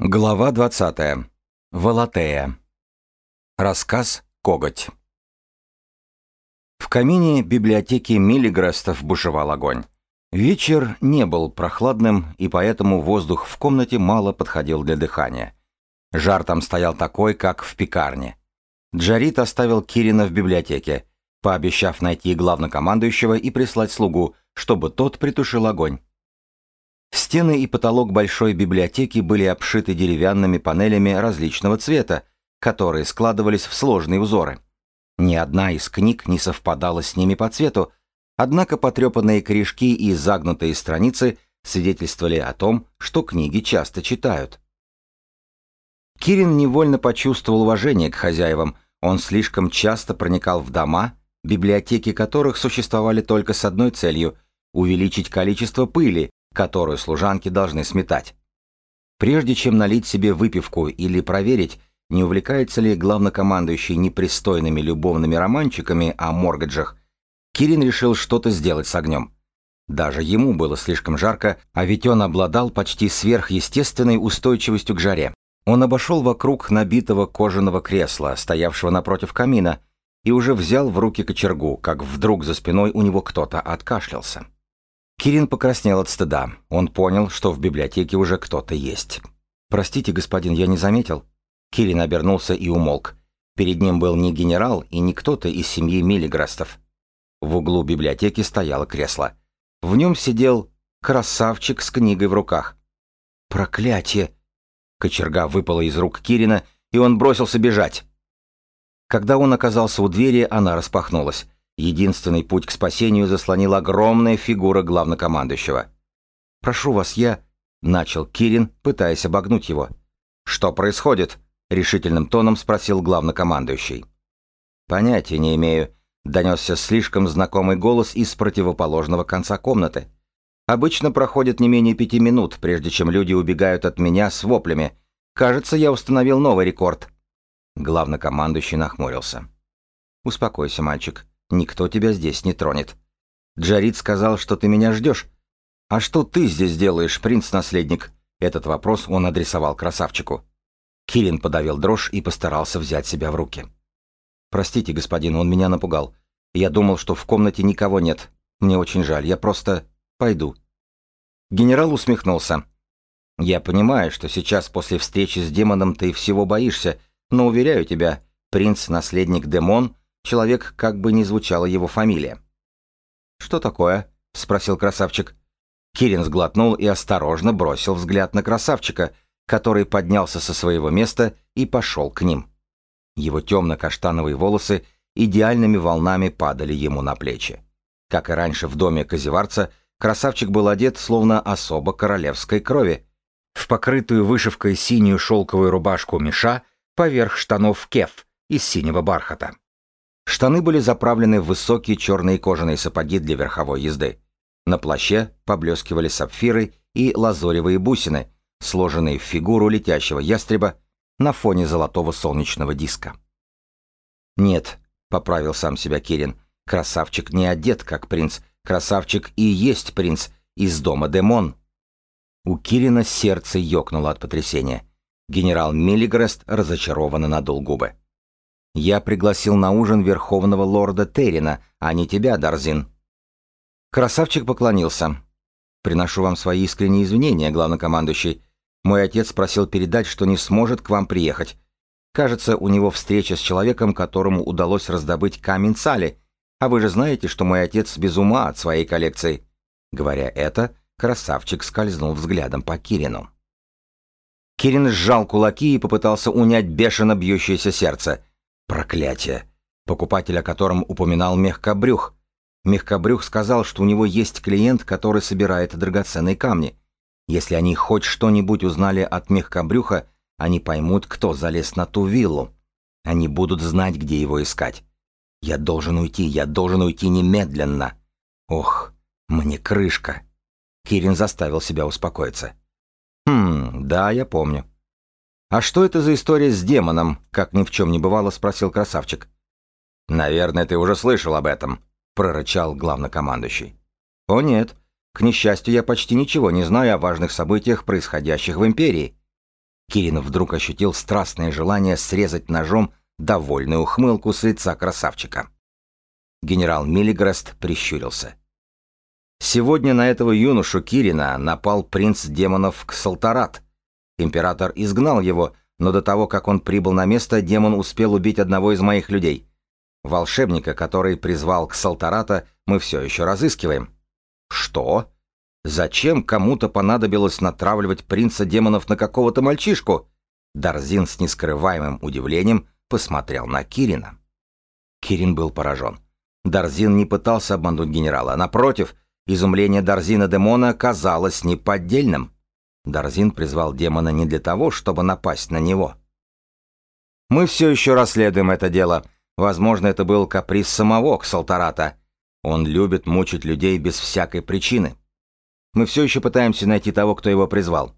Глава 20. Волотея. Рассказ «Коготь». В камине библиотеки Миллигрестов бушевал огонь. Вечер не был прохладным, и поэтому воздух в комнате мало подходил для дыхания. Жар там стоял такой, как в пекарне. Джарит оставил Кирина в библиотеке, пообещав найти главнокомандующего и прислать слугу, чтобы тот притушил огонь. Стены и потолок большой библиотеки были обшиты деревянными панелями различного цвета, которые складывались в сложные узоры. Ни одна из книг не совпадала с ними по цвету, однако потрепанные корешки и загнутые страницы свидетельствовали о том, что книги часто читают. Кирин невольно почувствовал уважение к хозяевам, он слишком часто проникал в дома, библиотеки которых существовали только с одной целью – увеличить количество пыли, которую служанки должны сметать. Прежде чем налить себе выпивку или проверить, не увлекается ли главнокомандующий непристойными любовными романчиками о моргаджах, Кирин решил что-то сделать с огнем. Даже ему было слишком жарко, а ведь он обладал почти сверхъестественной устойчивостью к жаре. Он обошел вокруг набитого кожаного кресла, стоявшего напротив камина, и уже взял в руки кочергу, как вдруг за спиной у него кто-то откашлялся. Кирин покраснел от стыда. Он понял, что в библиотеке уже кто-то есть. «Простите, господин, я не заметил». Кирин обернулся и умолк. Перед ним был не генерал и не кто-то из семьи Миллиграстов. В углу библиотеки стояло кресло. В нем сидел красавчик с книгой в руках. «Проклятие!» Кочерга выпала из рук Кирина, и он бросился бежать. Когда он оказался у двери, она распахнулась. Единственный путь к спасению заслонила огромная фигура главнокомандующего. «Прошу вас, я...» — начал Кирин, пытаясь обогнуть его. «Что происходит?» — решительным тоном спросил главнокомандующий. «Понятия не имею», — донесся слишком знакомый голос из противоположного конца комнаты. «Обычно проходит не менее пяти минут, прежде чем люди убегают от меня с воплями. Кажется, я установил новый рекорд». Главнокомандующий нахмурился. «Успокойся, мальчик. Никто тебя здесь не тронет. Джарид сказал, что ты меня ждешь. А что ты здесь делаешь, принц-наследник? Этот вопрос он адресовал красавчику. Кирин подавил дрожь и постарался взять себя в руки. «Простите, господин, он меня напугал. Я думал, что в комнате никого нет. Мне очень жаль, я просто пойду». Генерал усмехнулся. «Я понимаю, что сейчас после встречи с демоном ты всего боишься, но уверяю тебя, принц-наследник Демон Человек, как бы ни звучала его фамилия. «Что такое?» — спросил красавчик. Кирин сглотнул и осторожно бросил взгляд на красавчика, который поднялся со своего места и пошел к ним. Его темно-каштановые волосы идеальными волнами падали ему на плечи. Как и раньше в доме Козеварца, красавчик был одет словно особо королевской крови, в покрытую вышивкой синюю шелковую рубашку меша поверх штанов кеф из синего бархата. Штаны были заправлены в высокие черные кожаные сапоги для верховой езды. На плаще поблескивали сапфиры и лазоревые бусины, сложенные в фигуру летящего ястреба на фоне золотого солнечного диска. «Нет», — поправил сам себя Кирин, — «красавчик не одет, как принц, красавчик и есть принц из дома Демон». У Кирина сердце ёкнуло от потрясения. Генерал Миллигрест разочарованно надул губы. Я пригласил на ужин верховного лорда Террина, а не тебя, Дарзин». Красавчик поклонился. «Приношу вам свои искренние извинения, главнокомандующий. Мой отец просил передать, что не сможет к вам приехать. Кажется, у него встреча с человеком, которому удалось раздобыть камень Сали, а вы же знаете, что мой отец без ума от своей коллекции». Говоря это, красавчик скользнул взглядом по Кирину. Кирин сжал кулаки и попытался унять бешено бьющееся сердце – Проклятие! Покупатель, о котором упоминал Мехкобрюх. Мехкобрюх сказал, что у него есть клиент, который собирает драгоценные камни. Если они хоть что-нибудь узнали от Мехкобрюха, они поймут, кто залез на ту виллу. Они будут знать, где его искать. Я должен уйти, я должен уйти немедленно. Ох, мне крышка. Кирин заставил себя успокоиться. Хм, да, я помню. «А что это за история с демоном?» — как ни в чем не бывало, спросил красавчик. «Наверное, ты уже слышал об этом», — прорычал главнокомандующий. «О нет, к несчастью, я почти ничего не знаю о важных событиях, происходящих в Империи». Кирин вдруг ощутил страстное желание срезать ножом довольную ухмылку с лица красавчика. Генерал Миллигрест прищурился. Сегодня на этого юношу Кирина напал принц демонов Ксалтарат. Император изгнал его, но до того, как он прибыл на место, демон успел убить одного из моих людей. Волшебника, который призвал Ксалтарата, мы все еще разыскиваем. Что? Зачем кому-то понадобилось натравливать принца демонов на какого-то мальчишку? Дарзин с нескрываемым удивлением посмотрел на Кирина. Кирин был поражен. Дарзин не пытался обмануть генерала, напротив, изумление Дарзина Демона казалось неподдельным. Дарзин призвал демона не для того, чтобы напасть на него. «Мы все еще расследуем это дело. Возможно, это был каприз самого Ксалтарата. Он любит мучить людей без всякой причины. Мы все еще пытаемся найти того, кто его призвал.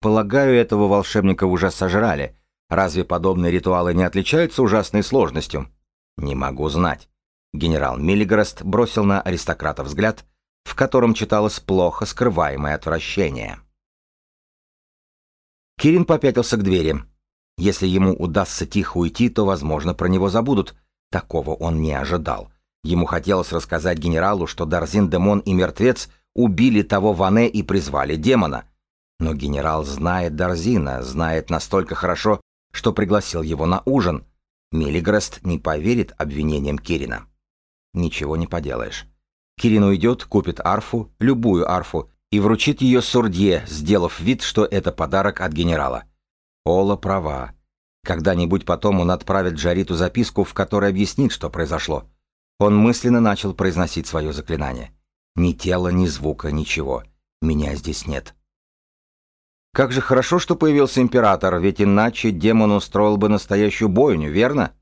Полагаю, этого волшебника уже сожрали. Разве подобные ритуалы не отличаются ужасной сложностью? Не могу знать. Генерал Миллигрест бросил на аристократа взгляд, в котором читалось плохо скрываемое отвращение. Кирин попятился к двери. Если ему удастся тихо уйти, то, возможно, про него забудут. Такого он не ожидал. Ему хотелось рассказать генералу, что Дарзин Демон и Мертвец убили того Ване и призвали демона. Но генерал знает Дарзина, знает настолько хорошо, что пригласил его на ужин. Миллигрест не поверит обвинениям Кирина. Ничего не поделаешь. Кирин уйдет, купит арфу, любую арфу, и вручит ее Сурдье, сделав вид, что это подарок от генерала. Ола права. Когда-нибудь потом он отправит Джариту записку, в которой объяснит, что произошло. Он мысленно начал произносить свое заклинание. Ни тела, ни звука, ничего. Меня здесь нет. Как же хорошо, что появился император, ведь иначе демон устроил бы настоящую бойню, верно?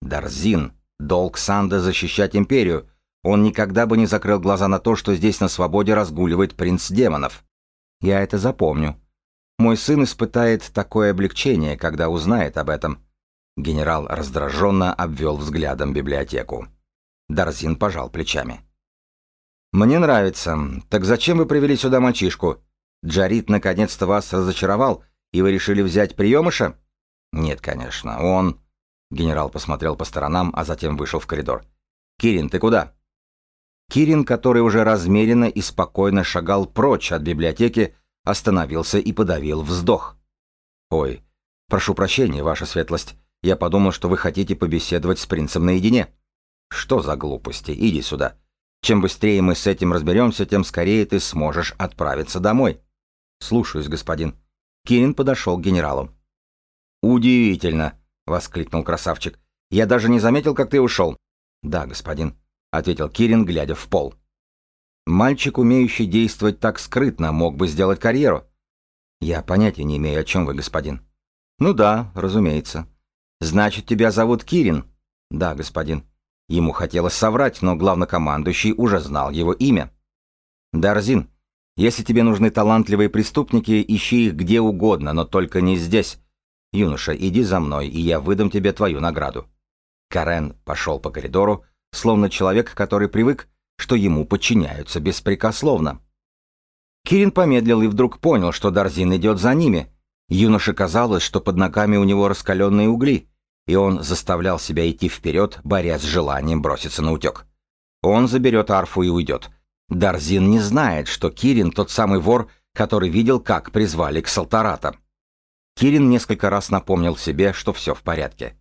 Дарзин, долг Санда защищать империю. Он никогда бы не закрыл глаза на то, что здесь на свободе разгуливает принц демонов. Я это запомню. Мой сын испытает такое облегчение, когда узнает об этом. Генерал раздраженно обвел взглядом библиотеку. Дарзин пожал плечами. «Мне нравится. Так зачем вы привели сюда мальчишку? Джарит наконец-то вас разочаровал, и вы решили взять приемыша?» «Нет, конечно. Он...» Генерал посмотрел по сторонам, а затем вышел в коридор. «Кирин, ты куда?» Кирин, который уже размеренно и спокойно шагал прочь от библиотеки, остановился и подавил вздох. «Ой, прошу прощения, ваша светлость. Я подумал, что вы хотите побеседовать с принцем наедине». «Что за глупости? Иди сюда. Чем быстрее мы с этим разберемся, тем скорее ты сможешь отправиться домой. Слушаюсь, господин. Кирин подошел к генералу. Удивительно, воскликнул красавчик. Я даже не заметил, как ты ушел. Да, господин, ответил Кирин, глядя в пол. Мальчик, умеющий действовать так скрытно, мог бы сделать карьеру. Я понятия не имею, о чем вы, господин. Ну да, разумеется. Значит, тебя зовут Кирин? Да, господин. Ему хотелось соврать, но главнокомандующий уже знал его имя. «Дарзин, если тебе нужны талантливые преступники, ищи их где угодно, но только не здесь. Юноша, иди за мной, и я выдам тебе твою награду». Карен пошел по коридору, словно человек, который привык, что ему подчиняются беспрекословно. Кирин помедлил и вдруг понял, что Дарзин идет за ними. Юноше казалось, что под ногами у него раскаленные угли и он заставлял себя идти вперед, борясь с желанием броситься на утек. Он заберет арфу и уйдет. Дарзин не знает, что Кирин тот самый вор, который видел, как призвали к Салтарата. Кирин несколько раз напомнил себе, что все в порядке.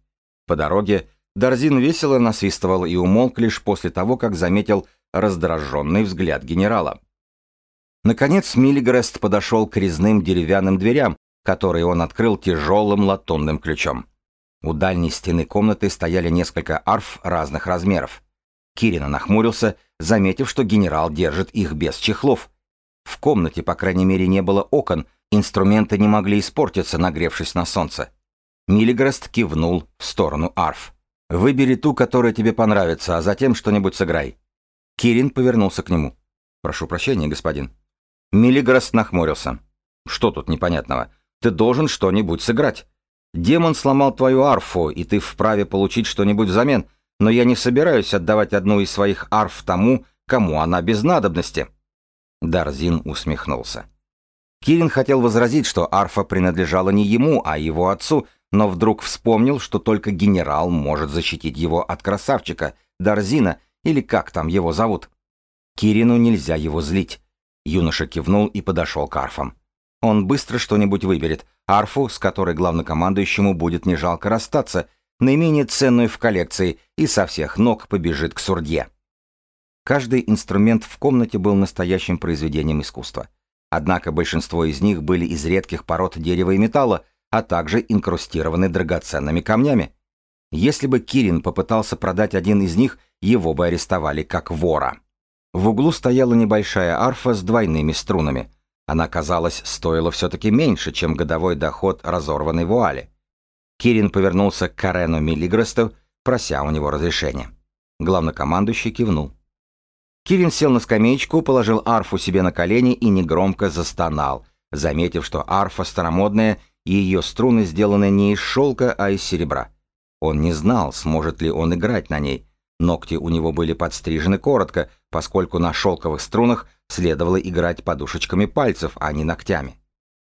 По дороге Дарзин весело насвистывал и умолк лишь после того, как заметил раздраженный взгляд генерала. Наконец Миллигрест подошел к резным деревянным дверям, которые он открыл тяжелым латунным ключом. У дальней стены комнаты стояли несколько арф разных размеров. Кирина нахмурился, заметив, что генерал держит их без чехлов. В комнате, по крайней мере, не было окон, инструменты не могли испортиться, нагревшись на солнце. Миллигрест кивнул в сторону арф. «Выбери ту, которая тебе понравится, а затем что-нибудь сыграй». Кирин повернулся к нему. «Прошу прощения, господин». Миллигрест нахмурился. «Что тут непонятного? Ты должен что-нибудь сыграть. Демон сломал твою арфу, и ты вправе получить что-нибудь взамен, но я не собираюсь отдавать одну из своих арф тому, кому она без надобности». Дарзин усмехнулся. Кирин хотел возразить, что арфа принадлежала не ему, а его отцу, но вдруг вспомнил, что только генерал может защитить его от красавчика, Дарзина, или как там его зовут. Кирину нельзя его злить. Юноша кивнул и подошел к арфам. Он быстро что-нибудь выберет, арфу, с которой главнокомандующему будет не жалко расстаться, наименее ценную в коллекции, и со всех ног побежит к сурдье. Каждый инструмент в комнате был настоящим произведением искусства. Однако большинство из них были из редких пород дерева и металла, а также инкрустированы драгоценными камнями. Если бы Кирин попытался продать один из них, его бы арестовали как вора. В углу стояла небольшая арфа с двойными струнами. Она, казалось, стоила все-таки меньше, чем годовой доход разорванной вуали. Кирин повернулся к Карену Миллигресту, прося у него разрешения. Главнокомандующий кивнул. Кирин сел на скамеечку, положил арфу себе на колени и негромко застонал, заметив, что арфа старомодная ее струны сделаны не из шелка, а из серебра. Он не знал, сможет ли он играть на ней. Ногти у него были подстрижены коротко, поскольку на шелковых струнах следовало играть подушечками пальцев, а не ногтями.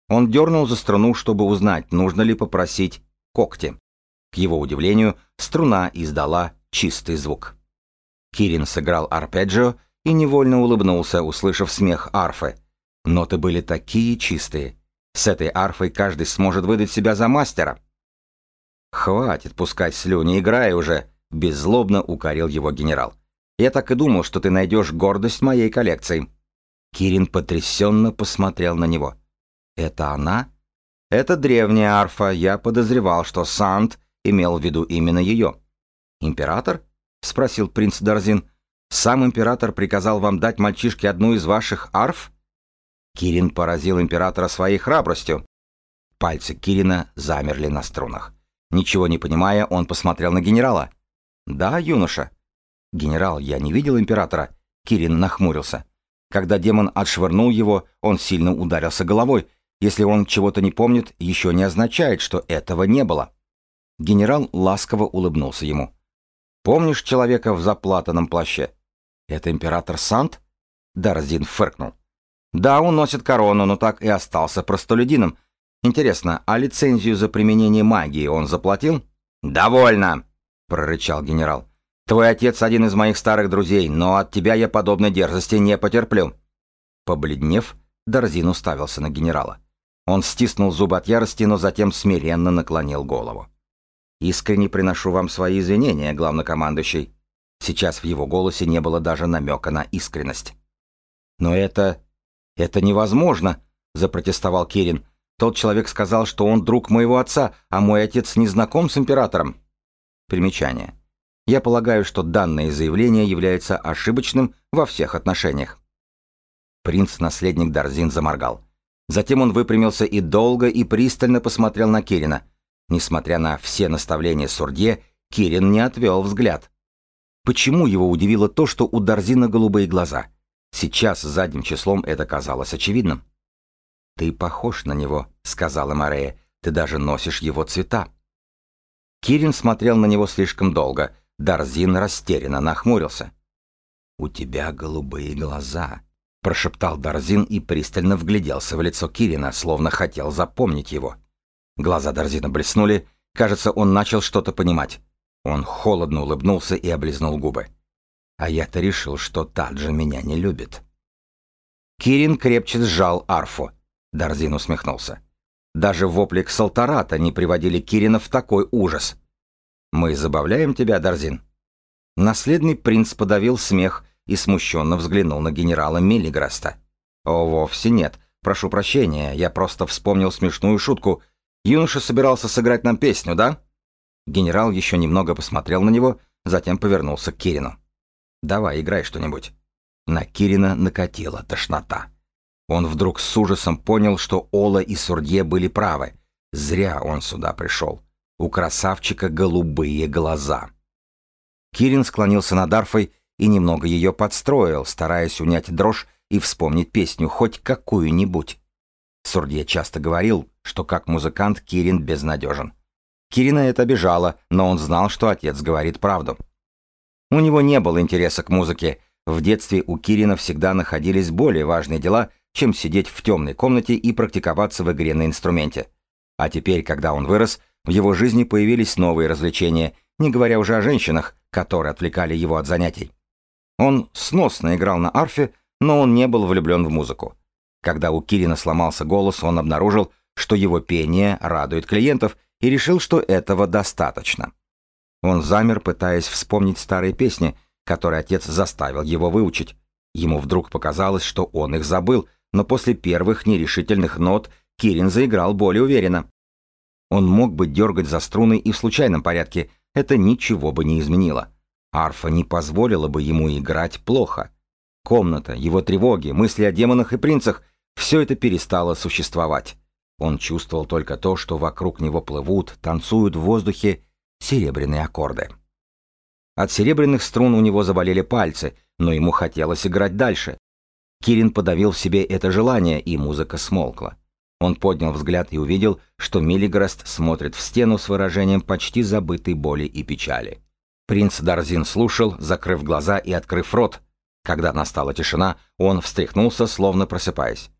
Он дернул за струну, чтобы узнать, нужно ли попросить когти. К его удивлению, струна издала чистый звук. Кирин сыграл арпеджио и невольно улыбнулся, услышав смех арфы. Ноты были такие чистые. С этой арфой каждый сможет выдать себя за мастера. «Хватит пускать слюни, играй уже!» — беззлобно укорил его генерал. «Я так и думал, что ты найдешь гордость моей коллекции». Кирин потрясенно посмотрел на него. «Это она?» «Это древняя арфа. Я подозревал, что Сант имел в виду именно ее». «Император?» — спросил принц Дарзин. «Сам император приказал вам дать мальчишке одну из ваших арф?» Кирин поразил императора своей храбростью. Пальцы Кирина замерли на струнах. Ничего не понимая, он посмотрел на генерала. «Да, юноша». «Генерал, я не видел императора». Кирин нахмурился. Когда демон отшвырнул его, он сильно ударился головой. Если он чего-то не помнит, еще не означает, что этого не было. Генерал ласково улыбнулся ему. Помнишь человека в заплатанном плаще? Это император Сант? Дарзин фыркнул. Да, он носит корону, но так и остался простолюдином. Интересно, а лицензию за применение магии он заплатил? Довольно, прорычал генерал. Твой отец один из моих старых друзей, но от тебя я подобной дерзости не потерплю. Побледнев, Дарзин уставился на генерала. Он стиснул зубы от ярости, но затем смиренно наклонил голову. Искренне приношу вам свои извинения, главнокомандующий. Сейчас в его голосе не было даже намека на искренность. Но это... это невозможно, запротестовал Кирин. Тот человек сказал, что он друг моего отца, а мой отец не знаком с императором. Примечание. Я полагаю, что данное заявление является ошибочным во всех отношениях. Принц-наследник Дарзин заморгал. Затем он выпрямился и долго и пристально посмотрел на Кирина. Несмотря на все наставления Сурдье, Кирин не отвел взгляд. Почему его удивило то, что у Дарзина голубые глаза? Сейчас задним числом это казалось очевидным. «Ты похож на него», — сказала Марея. «Ты даже носишь его цвета». Кирин смотрел на него слишком долго. Дарзин растерянно нахмурился. «У тебя голубые глаза», — прошептал Дарзин и пристально вгляделся в лицо Кирина, словно хотел запомнить его. Глаза Дарзина блеснули. Кажется, он начал что-то понимать. Он холодно улыбнулся и облизнул губы. А я-то решил, что Таджа меня не любит. Кирин крепче сжал арфу. Дарзин усмехнулся. Даже вопли Ксалтарата не приводили Кирина в такой ужас. «Мы забавляем тебя, Дарзин?» Наследный принц подавил смех и смущенно взглянул на генерала Миллиграста. «О, вовсе нет. Прошу прощения, я просто вспомнил смешную шутку, Юноша собирался сыграть нам песню, да?» Генерал еще немного посмотрел на него, затем повернулся к Кирину. «Давай, играй что-нибудь». На Кирина накатила тошнота. Он вдруг с ужасом понял, что Ола и Сурдье были правы. Зря он сюда пришел. У красавчика голубые глаза. Кирин склонился над арфой и немного ее подстроил, стараясь унять дрожь и вспомнить песню, хоть какую-нибудь. Сурдье часто говорил, что как музыкант Кирин безнадежен. Кирина это обижало, но он знал, что отец говорит правду. У него не было интереса к музыке. В детстве у Кирина всегда находились более важные дела, чем сидеть в темной комнате и практиковаться в игре на инструменте. А теперь, когда он вырос, в его жизни появились новые развлечения, не говоря уже о женщинах, которые отвлекали его от занятий. Он сносно играл на арфе, но он не был влюблен в музыку. Когда у Кирина сломался голос, он обнаружил, что его пение радует клиентов, и решил, что этого достаточно. Он замер, пытаясь вспомнить старые песни, которые отец заставил его выучить. Ему вдруг показалось, что он их забыл, но после первых нерешительных нот Кирин заиграл более уверенно. Он мог бы дергать за струны и в случайном порядке, это ничего бы не изменило. Арфа не позволила бы ему играть плохо. Комната, его тревоги, мысли о демонах и принцах — все это перестало существовать. Он чувствовал только то, что вокруг него плывут, танцуют в воздухе серебряные аккорды. От серебряных струн у него заболели пальцы, но ему хотелось играть дальше. Кирин подавил в себе это желание, и музыка смолкла. Он поднял взгляд и увидел, что Миллиграст смотрит в стену с выражением почти забытой боли и печали. Принц Дарзин слушал, закрыв глаза и открыв рот. Когда настала тишина, он встряхнулся, словно просыпаясь.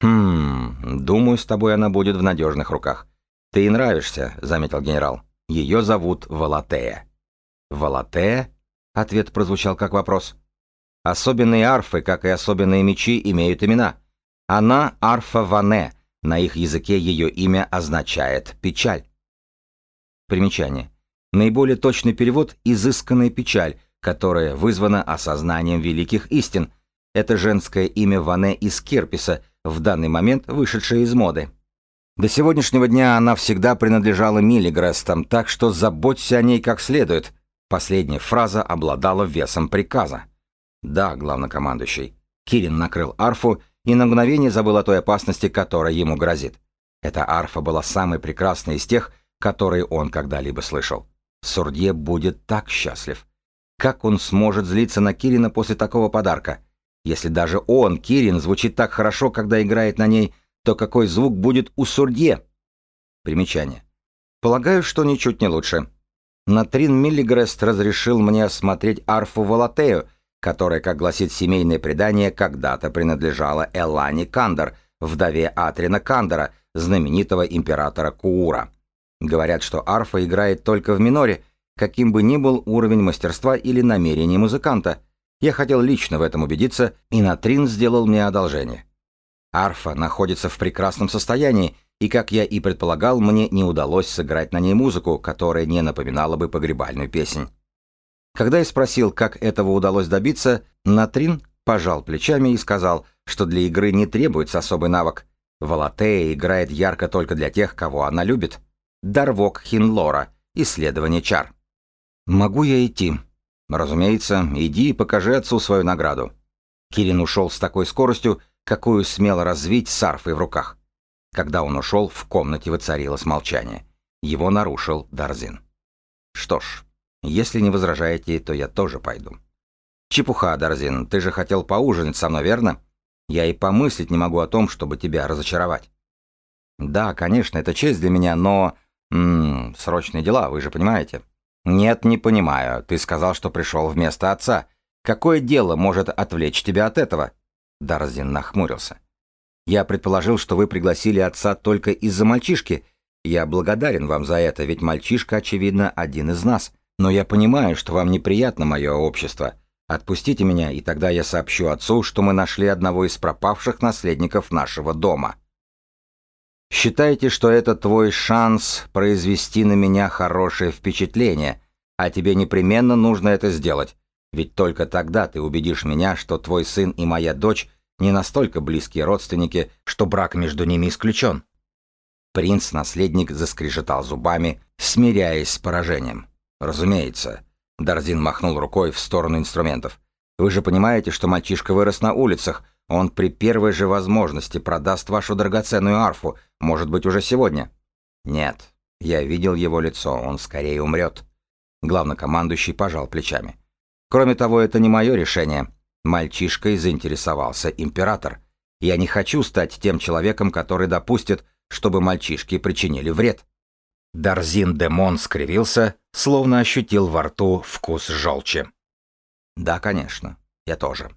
«Хм, думаю, с тобой она будет в надежных руках. Ты ей нравишься», — заметил генерал. «Ее зовут Валатея». «Валатея?» — ответ прозвучал как вопрос. «Особенные арфы, как и особенные мечи, имеют имена. Она арфа Ване, на их языке ее имя означает «печаль». Примечание. Наиболее точный перевод – «изысканная печаль», которая вызвана осознанием великих истин. Это женское имя Ване из Керписа, в данный момент вышедшее из моды. До сегодняшнего дня она всегда принадлежала Миллигрестам, так что заботься о ней как следует. Последняя фраза обладала весом приказа. Да, главнокомандующий. Кирин накрыл арфу и на мгновение забыл о той опасности, которая ему грозит. Эта арфа была самой прекрасной из тех, которые он когда-либо слышал. Сурдье будет так счастлив. Как он сможет злиться на Кирина после такого подарка? Если даже он, Кирин, звучит так хорошо, когда играет на ней, то какой звук будет у Сурдье? Примечание. Полагаю, что ничуть не лучше. Натрин Миллигрест разрешил мне осмотреть арфу Валатею, которая, как гласит семейное предание, когда-то принадлежала Элане Кандер, вдове Атрина Кандера, знаменитого императора Куура. Говорят, что арфа играет только в миноре, каким бы ни был уровень мастерства или намерения музыканта. Я хотел лично в этом убедиться, и Натрин сделал мне одолжение. Арфа находится в прекрасном состоянии, и, как я и предполагал, мне не удалось сыграть на ней музыку, которая не напоминала бы погребальную песнь. Когда я спросил, как этого удалось добиться, Натрин пожал плечами и сказал, что для игры не требуется особый навык. Валатея играет ярко только для тех, кого она любит. Дарвок Хинлора. Исследование чар. «Могу я идти?» «Разумеется, иди и покажи отцу свою награду». Кирин ушел с такой скоростью, какую смело развить с арфой в руках. Когда он ушел, в комнате воцарилось молчание. Его нарушил Дарзин. «Что ж, если не возражаете, то я тоже пойду. Чепуха, Дарзин, ты же хотел поужинать со мной, верно? Я и помыслить не могу о том, чтобы тебя разочаровать. Да, конечно, это честь для меня, но... М -м, срочные дела, вы же понимаете. Нет, не понимаю. Ты сказал, что пришел вместо отца. Какое дело может отвлечь тебя от этого? Дарзин нахмурился. Я предположил, что вы пригласили отца только из-за мальчишки. Я благодарен вам за это, ведь мальчишка, очевидно, один из нас. Но я понимаю, что вам неприятно мое общество. Отпустите меня, и тогда я сообщу отцу, что мы нашли одного из пропавших наследников нашего дома. Считайте, что это твой шанс произвести на меня хорошее впечатление, а тебе непременно нужно это сделать, ведь только тогда ты убедишь меня, что твой сын и моя дочь не настолько близкие родственники, что брак между ними исключен. Принц-наследник заскрежетал зубами, смиряясь с поражением. «Разумеется». Дарзин махнул рукой в сторону инструментов. «Вы же понимаете, что мальчишка вырос на улицах. Он при первой же возможности продаст вашу драгоценную арфу, может быть, уже сегодня». «Нет. Я видел его лицо. Он скорее умрет». Главнокомандующий пожал плечами. «Кроме того, это не мое решение. Мальчишкой заинтересовался император. Я не хочу стать тем человеком, который допустит, чтобы мальчишки причинили вред». Дарзин Демон скривился, словно ощутил во рту вкус желчи. «Да, конечно, я тоже».